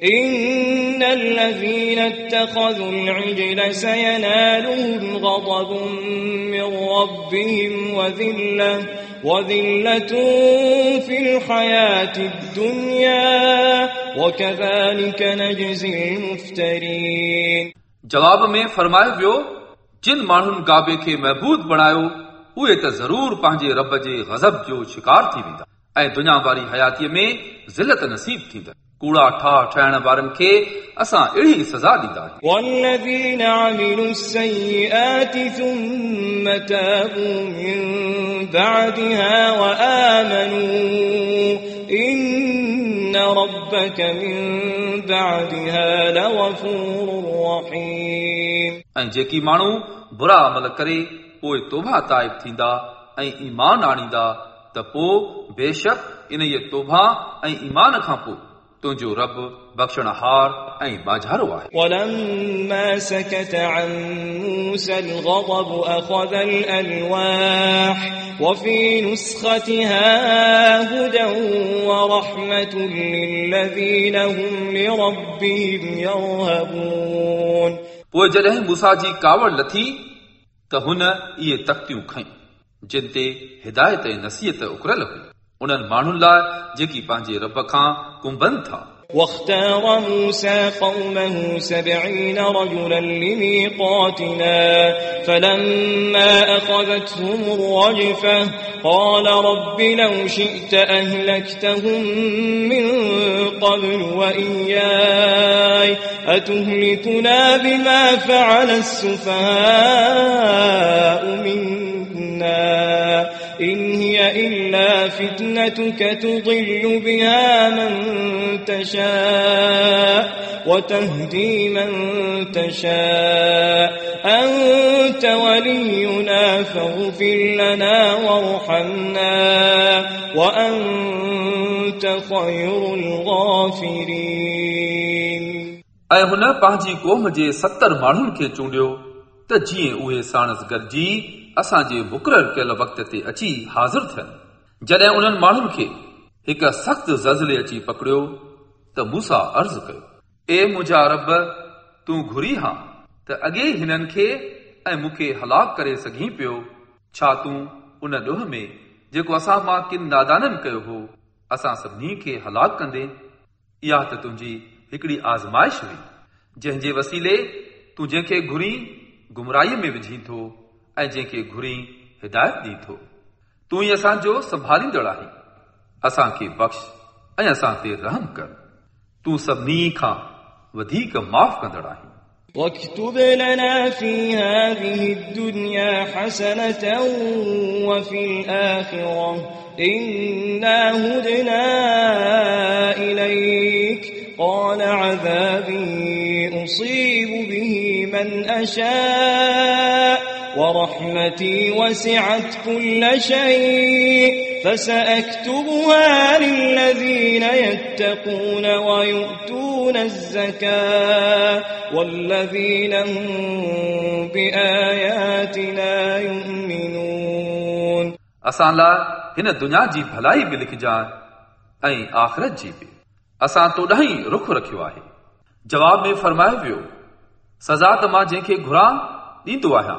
إن الذين اتخذوا العجل سينالهم غضب من ربهم وذلة وذلة في الحياة الدنيا وكذلك نجزي المفترين जवाब में फरमायो वियो जिन माण्हुनि काबे खे महबूद बणायो उहे त ज़रूर पंहिंजे रब जे गज़ब जो शिकार थी वेंदा ऐं दुनिया वारी हयातीअ में ज़िलत नसीब थींदड़ कूड़ा ठाह ठहण वारनि खे असां अहिड़ी सज़ा ॾींदा आहियूं والذين عملوا السيئات ثم تابوا من بعدها وآمنوا إن ربك من بعدها لغفور رحيم ऐं जेकी माण्हू बुरा अमल करे पोइ तोबा ताइब थींदा ऐं ईमान आणींदा त पोइ बेशक इन जे तोबा ऐं ईमान खां पोइ तुंहिंजो रब बख़्शणहार ऐं बाझारो आहे ولما سكت عن موسى الغضب أخذ الألواح وفي نسختها هدى ورحمة للذين هم لربهم يرهبون पोइ जॾहिं मूसा जी कावड़ लथी त हुन इहे तख़्तियूं खयूं जिन ते हिदायत ऐं नसीहत उकरल हुई उन्हनि माण्हुनि लाइ जेकी पंहिंजे रब खां कुंभनि था واختار موسى قومه سبعين رجلا لميقاتنا فلما أخذتهم الرجفة قال رب لو شئت أهلكتهم من قبل وإياي أتهلكنا بما فعل السفهاء فتنتك تضل بها من تشاء وتهدي من تشاء أنت ولينا فاغفر لنا وارحمنا وأنت خير الغافرين ऐं हुन पंहिंजी क़ौम जे सतरि माण्हुनि खे चूंडियो त जीअं उहे साणस गॾिजी असांजे मुक़ररु कयल वक़्त ते अची हाज़िर थियनि جڏهن انهن ماڻهن کي هڪ سخت زلزلي اچي پڪڙيو ته موسيٰ عرض ڪيو اي منهنجا رب تون گهرين ها ته اڳي هنن کي ۽ مون کي هلاڪ ڪري سگهين پيو. ڇا تون ان ڏوهه ۾ جيڪو اسان مان ڪن نادانن ڪيو هو اسان سڀني کي هلاڪ ڪندين؟ اها ته تنهنجي هڪڙي آزمائش هئي جنهن جي وسيلي تون جنهن کي گهرين گمراهيءَ ۾ وجهين ٿو ۽ جنهن کي گهرين هدايت ڏين ٿو तूं ई असांजो संभालींदड़ आहीं असांखे बख़्श ऐं असां ते रहम कर तूं सभिनी खां वधीक माफ़ कंदड़ आहीं واكتب لنا في هذه الدنيا حسنة وفي الآخرة إنا هدنا إليك قال عذابي أصيب به من أشاء ورحمتي وسعت كل شيء فسأكتبها للذين يتقون ويؤتون الزكاة والذين هم بآياتنا يؤمنون असां लाइ हिन दुनिया जी भलाई बि लिखजांइ ऐं आख़िरत जी बि असां तोॾां ई रुख रखियो आहे जवाब में फरमायो वियो सज़ा त मां जंहिंखे घुरां ॾींदो आहियां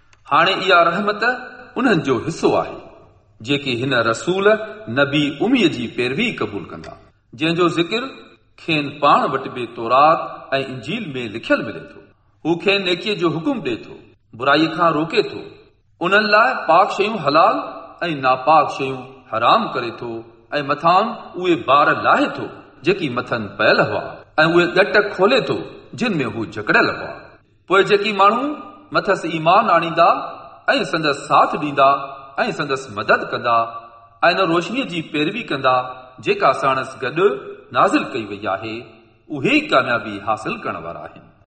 هاڻي اها رحمت انهن جو حصو آهي جيڪي هن رسول نبي اميءَ جي پيروي قبول ڪندا. جنهن جو ذڪر کين پاڻ وٽ به تورات ۽ انجيل ۾ لکيل ملي ٿو. هو کين نيڪيءَ جو حڪم ڏئي ٿو برائي کان روڪي ٿو. انهن لاءِ پاڪ شيون حلال ۽ ناپاڪ شيون حرام ڪري ٿو ۽ مٿان اهي بار لاهي ٿو جيڪي مٿن پيل هئا ۽ اهي ڳٽ کولي ٿو جن ۾ هو جڪڙيل هئا. پوءِ جيڪي ماڻهو मथसि ईमान आणींदा ऐं संदसि साथ ॾींदा ऐं संदसि मदद कंदा ऐं न रोशनीअ जी पैरवी कंदा जेका साणसि गॾु नाज़िल कई वई आहे उहे ई कामयाबी हासिल करण वारा आहिनि